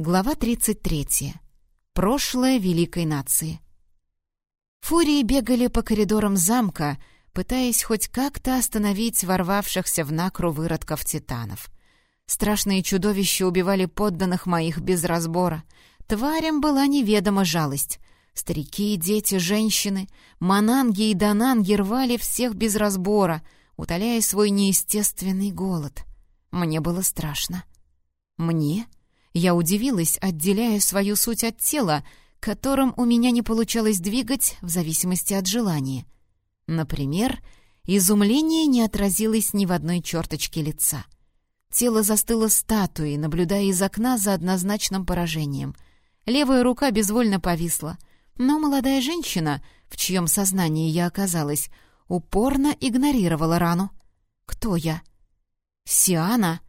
Глава 33. Прошлое великой нации. Фурии бегали по коридорам замка, пытаясь хоть как-то остановить ворвавшихся в накру выродков титанов. Страшные чудовища убивали подданных моих без разбора. Тварям была неведома жалость. Старики, дети, женщины, мананги и дананги рвали всех без разбора, утоляя свой неестественный голод. Мне было страшно. Мне? — я удивилась, отделяя свою суть от тела, которым у меня не получалось двигать в зависимости от желания. Например, изумление не отразилось ни в одной черточке лица. Тело застыло статуей, наблюдая из окна за однозначным поражением. Левая рука безвольно повисла, но молодая женщина, в чьем сознании я оказалась, упорно игнорировала рану. «Кто я?» «Сиана?»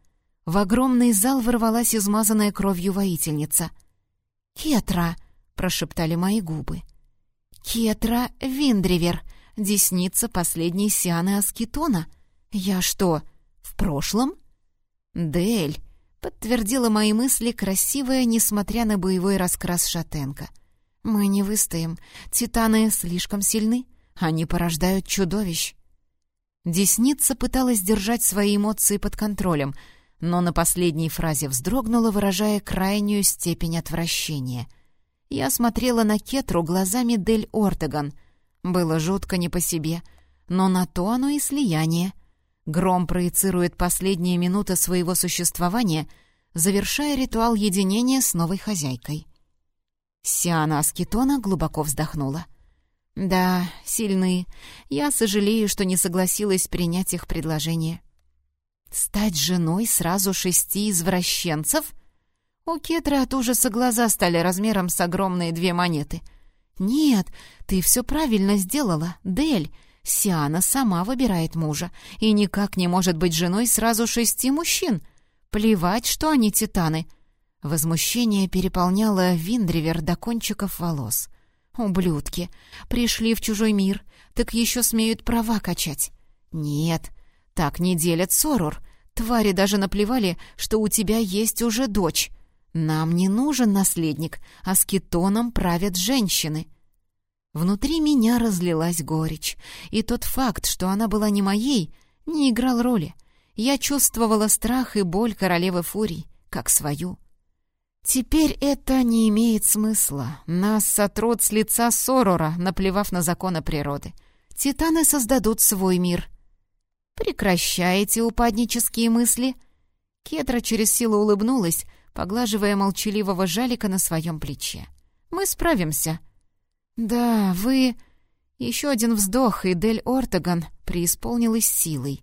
В огромный зал ворвалась измазанная кровью воительница. «Кетра!» — прошептали мои губы. «Кетра Виндривер, десница последней Сианы Аскетона. Я что, в прошлом?» «Дель!» — подтвердила мои мысли красивая, несмотря на боевой раскрас шатенка. «Мы не выстоим. Титаны слишком сильны. Они порождают чудовищ». Десница пыталась держать свои эмоции под контролем — но на последней фразе вздрогнула, выражая крайнюю степень отвращения. Я смотрела на Кетру глазами Дель Ортеган. Было жутко не по себе, но на то оно и слияние. Гром проецирует последние минуты своего существования, завершая ритуал единения с новой хозяйкой. Сиана Аскетона глубоко вздохнула. «Да, сильны. Я сожалею, что не согласилась принять их предложение». Стать женой сразу шести извращенцев? У Кетры от ужаса глаза стали размером с огромные две монеты. «Нет, ты все правильно сделала, Дель. Сиана сама выбирает мужа и никак не может быть женой сразу шести мужчин. Плевать, что они титаны». Возмущение переполняло Виндривер до кончиков волос. «Ублюдки! Пришли в чужой мир, так еще смеют права качать. Нет, так не делят Сорор. Твари даже наплевали, что у тебя есть уже дочь. Нам не нужен наследник, а с кетоном правят женщины. Внутри меня разлилась горечь, и тот факт, что она была не моей, не играл роли. Я чувствовала страх и боль королевы Фурий, как свою. Теперь это не имеет смысла. Нас сотрут с лица Сорора, наплевав на законы природы. Титаны создадут свой мир — «Прекращайте упаднические мысли!» Кетра через силу улыбнулась, поглаживая молчаливого жалика на своем плече. «Мы справимся». «Да, вы...» Еще один вздох, и Дель Ортоган преисполнилась силой.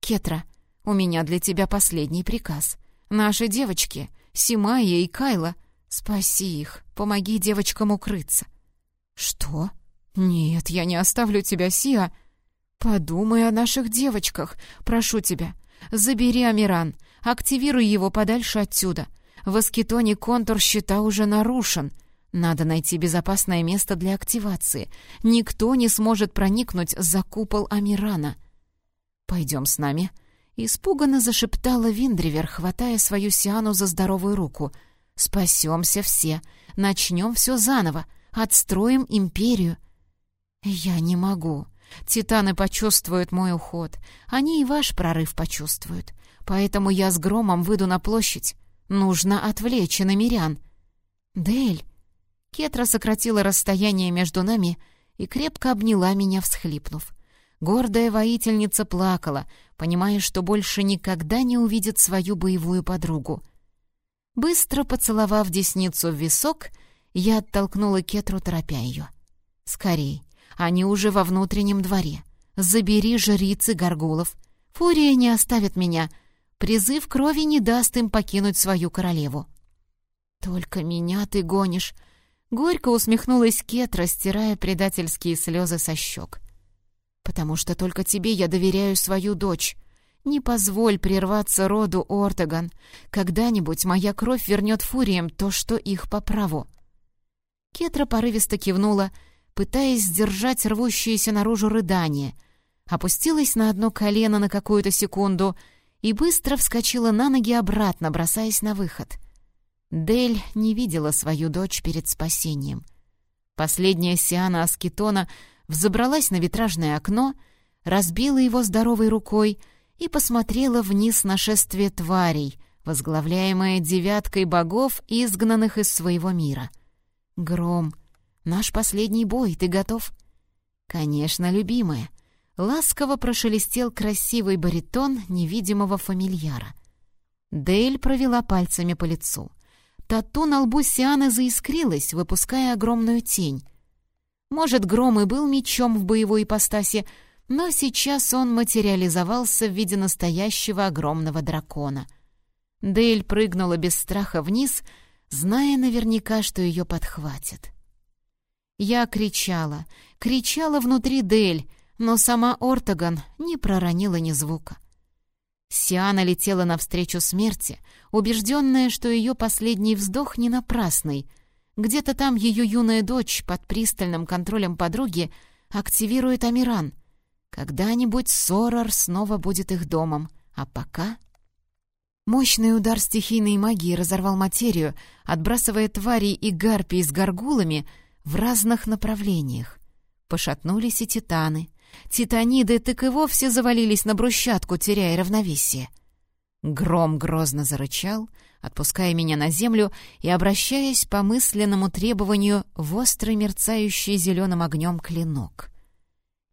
«Кетра, у меня для тебя последний приказ. Наши девочки, Симая и Кайла, спаси их, помоги девочкам укрыться». «Что? Нет, я не оставлю тебя, Сиа. «Подумай о наших девочках. Прошу тебя. Забери Амиран. Активируй его подальше отсюда. В Аскетоне контур щита уже нарушен. Надо найти безопасное место для активации. Никто не сможет проникнуть за купол Амирана. Пойдем с нами». Испуганно зашептала Виндривер, хватая свою Сиану за здоровую руку. «Спасемся все. Начнем все заново. Отстроим империю». «Я не могу», Титаны почувствуют мой уход. Они и ваш прорыв почувствуют. Поэтому я с громом выйду на площадь. Нужно отвлечь иномирян. Дель. Кетра сократила расстояние между нами и крепко обняла меня, всхлипнув. Гордая воительница плакала, понимая, что больше никогда не увидит свою боевую подругу. Быстро поцеловав десницу в висок, я оттолкнула Кетру, торопя ее. «Скорей, они уже во внутреннем дворе. Забери жрицы горгулов. Фурия не оставит меня. Призыв крови не даст им покинуть свою королеву. «Только меня ты гонишь!» Горько усмехнулась Кетра, стирая предательские слезы со щек. «Потому что только тебе я доверяю свою дочь. Не позволь прерваться роду Ортоган. Когда-нибудь моя кровь вернет фуриям то, что их по праву». Кетра порывисто кивнула, пытаясь сдержать рвущееся наружу рыдание. Опустилась на одно колено на какую-то секунду и быстро вскочила на ноги обратно, бросаясь на выход. Дель не видела свою дочь перед спасением. Последняя Сиана Аскетона взобралась на витражное окно, разбила его здоровой рукой и посмотрела вниз на шествие тварей, возглавляемое девяткой богов, изгнанных из своего мира. «Гром, наш последний бой, ты готов?» «Конечно, любимая», — ласково прошелестел красивый баритон невидимого фамильяра. Дейль провела пальцами по лицу — Тату на лбу Сианы заискрилась, выпуская огромную тень. Может, Гром и был мечом в боевой ипостаси, но сейчас он материализовался в виде настоящего огромного дракона. Дейль прыгнула без страха вниз, зная наверняка, что ее подхватит. Я кричала, кричала внутри Дель, но сама Ортоган не проронила ни звука. Сиана летела навстречу смерти, убежденная, что ее последний вздох не напрасный. Где-то там ее юная дочь под пристальным контролем подруги активирует Амиран. Когда-нибудь Сорор снова будет их домом, а пока... Мощный удар стихийной магии разорвал материю, отбрасывая тварей и гарпий с горгулами в разных направлениях. Пошатнулись и титаны — Титаниды так и вовсе завалились на брусчатку, теряя равновесие. Гром грозно зарычал, отпуская меня на землю и обращаясь по мысленному требованию в острый мерцающий зеленым огнем клинок.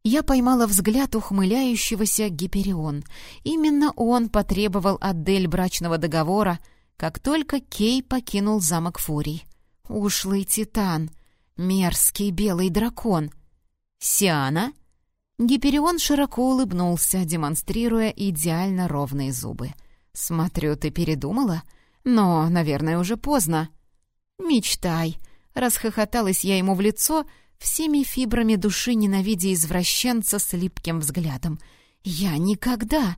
Я поймала взгляд ухмыляющегося Гиперион. Именно он потребовал от Дель брачного договора, как только Кей покинул замок Фурий. Ушлый титан, мерзкий белый дракон. «Сиана?» Гиперион широко улыбнулся, демонстрируя идеально ровные зубы. «Смотрю, ты передумала? Но, наверное, уже поздно». «Мечтай!» — расхохоталась я ему в лицо, всеми фибрами души ненавидя извращенца с липким взглядом. «Я никогда!»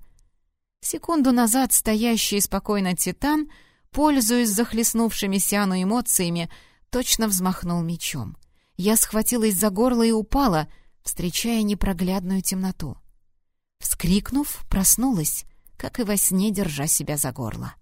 Секунду назад стоящий спокойно Титан, пользуясь захлестнувшими Сиану эмоциями, точно взмахнул мечом. Я схватилась за горло и упала — встречая непроглядную темноту. Вскрикнув, проснулась, как и во сне, держа себя за горло.